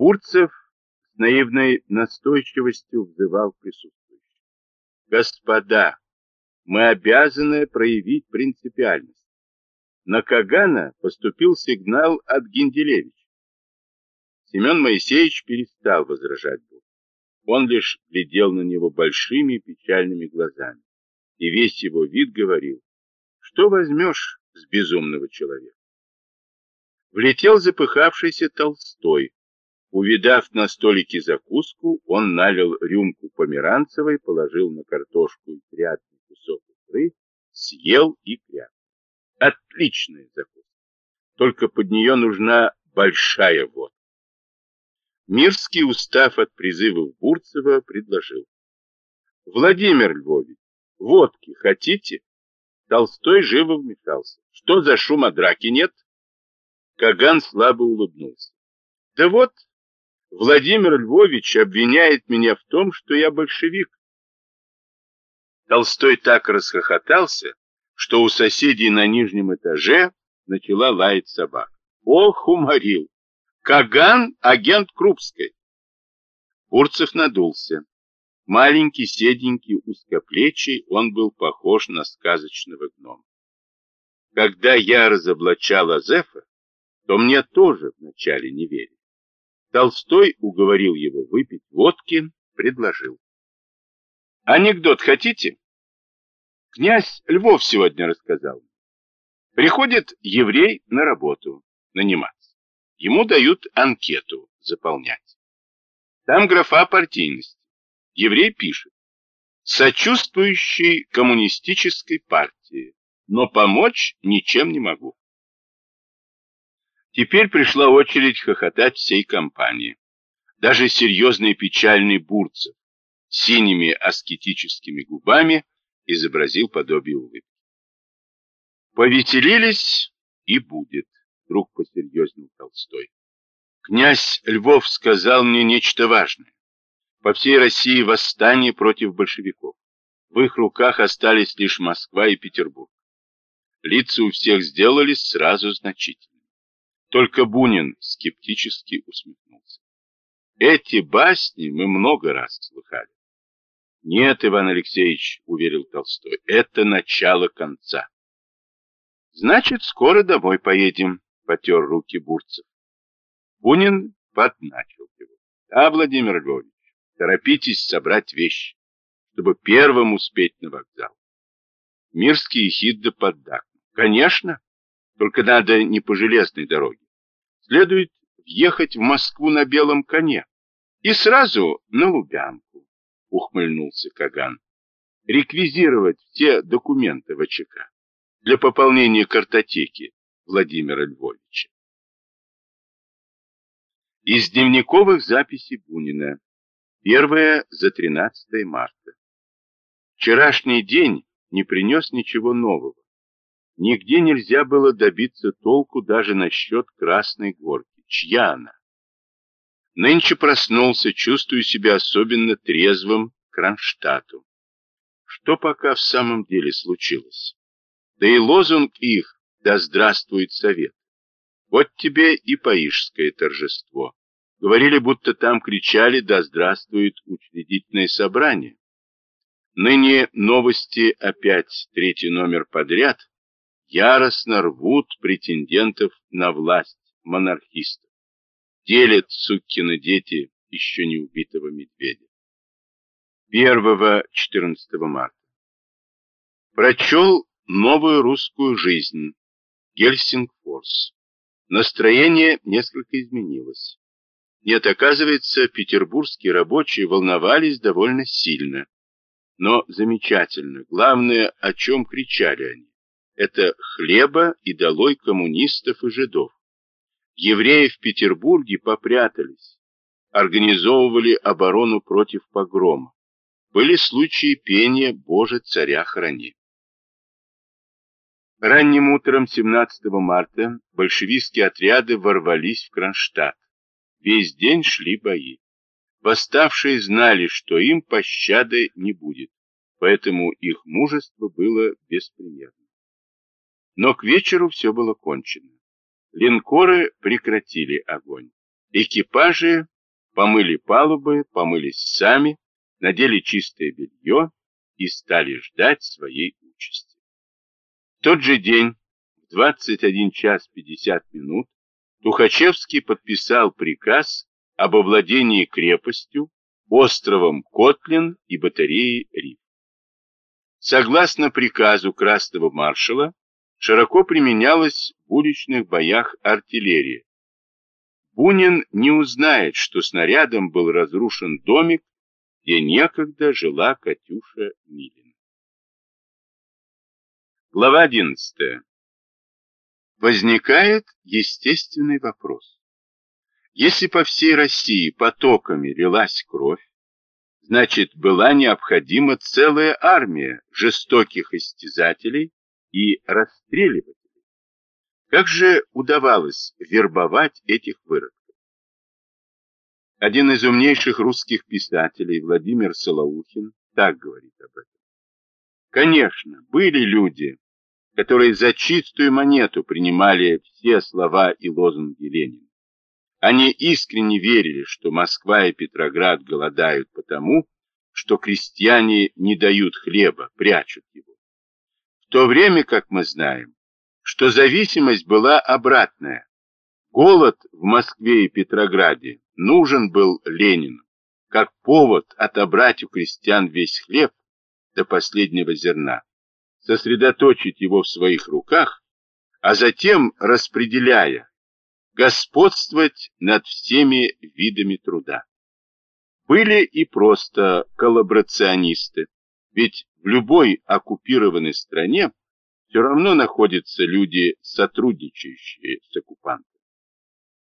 Бурцев с наивной настойчивостью взывал присутствующих. Господа, мы обязаны проявить принципиальность. На Кагана поступил сигнал от Генделевича. Семен Моисеевич перестал возражать Бурцеву. Он лишь глядел на него большими печальными глазами, и весь его вид говорил, что возьмешь с безумного человека. Влетел запыхавшийся Толстой. Увидав на столике закуску, он налил рюмку померанцевой, положил на картошку и приятный кусок икры, съел и кряк. Отличная закуска. Только под нее нужна большая водка. Мирский, устав от призывов Бурцева, предложил. Владимир Львович, водки хотите? Толстой живо вмешался. Что за шум о драке нет? Каган слабо улыбнулся. Да вот, Владимир Львович обвиняет меня в том, что я большевик. Толстой так расхохотался, что у соседей на нижнем этаже начала лаять собака. Ох, уморил! Каган — агент Крупской. Бурцев надулся. Маленький, седенький, узкоплечий, он был похож на сказочного гнома. Когда я разоблачал Азефа, то мне тоже вначале не верили. Толстой уговорил его выпить водки, предложил. Анекдот хотите? Князь Львов сегодня рассказал. Приходит еврей на работу, наниматься. Ему дают анкету заполнять. Там графа партийность. Еврей пишет, сочувствующий коммунистической партии, но помочь ничем не могу. Теперь пришла очередь хохотать всей компании. Даже серьезный печальный Бурцев синими аскетическими губами изобразил подобие улыбки. Повеселились и будет, вдруг посерьезнел Толстой. Князь Львов сказал мне нечто важное. По всей России восстание против большевиков. В их руках остались лишь Москва и Петербург. Лица у всех сделались сразу значительными. Только Бунин скептически усмехнулся. Эти басни мы много раз слыхали. Нет, Иван Алексеевич, уверил Толстой, это начало конца. Значит, скоро домой поедем, потер руки Бурцев. Бунин подначил его. А, Владимир Львович, Торопитесь собрать вещи, чтобы первым успеть на вокзал. Мирский ехидно поддакнул. Конечно, только надо не по железной дороге. Следует въехать в Москву на белом коне и сразу на Лубянку, ухмыльнулся Каган. Реквизировать все документы ВЧК для пополнения картотеки Владимира Львовича. Из дневниковых записей Бунина Первое за 13 марта. Вчерашний день не принес ничего нового. Нигде нельзя было добиться толку даже насчет Красной Горки. Чья она? Нынче проснулся, чувствую себя особенно трезвым Кронштадту. Что пока в самом деле случилось? Да и лозунг их «Да здравствует Совет». Вот тебе и паишское торжество. Говорили, будто там кричали «Да здравствует учредительное собрание». Ныне новости опять третий номер подряд яростно рвут претендентов на власть монархистов. Делят сукины дети еще не убитого медведя. 1-14 марта. Прочел новую русскую жизнь. Гельсингфорс. Настроение несколько изменилось. Нет, оказывается, петербургские рабочие волновались довольно сильно. Но замечательно, главное, о чем кричали они, это хлеба и долой коммунистов и жидов. Евреи в Петербурге попрятались, организовывали оборону против погрома. Были случаи пения «Боже, царя храни». Ранним утром 17 марта большевистские отряды ворвались в Кронштадт. Весь день шли бои. Восставшие знали, что им пощады не будет, поэтому их мужество было беспримерно. Но к вечеру все было кончено. Линкоры прекратили огонь. Экипажи помыли палубы, помылись сами, надели чистое белье и стали ждать своей участи. В тот же день, в 21 час 50 минут, Тухачевский подписал приказ об овладении крепостью, островом Котлин и батареей Риф. Согласно приказу Красного маршала, широко применялась в уличных боях артиллерия. Бунин не узнает, что снарядом был разрушен домик, где некогда жила Катюша Милина. Глава 11. Возникает естественный вопрос. Если по всей России потоками лилась кровь, значит, была необходима целая армия жестоких истязателей и расстреливателей. Как же удавалось вербовать этих выродков? Один из умнейших русских писателей, Владимир Солоухин, так говорит об этом. Конечно, были люди, которые за чистую монету принимали все слова и лозунги Ленина. Они искренне верили, что Москва и Петроград голодают потому, что крестьяне не дают хлеба, прячут его. То время, как мы знаем, что зависимость была обратная. Голод в Москве и Петрограде нужен был Ленину, как повод отобрать у крестьян весь хлеб до последнего зерна сосредоточить его в своих руках, а затем, распределяя, господствовать над всеми видами труда. Были и просто коллаборационисты, ведь в любой оккупированной стране все равно находятся люди, сотрудничающие с оккупантом.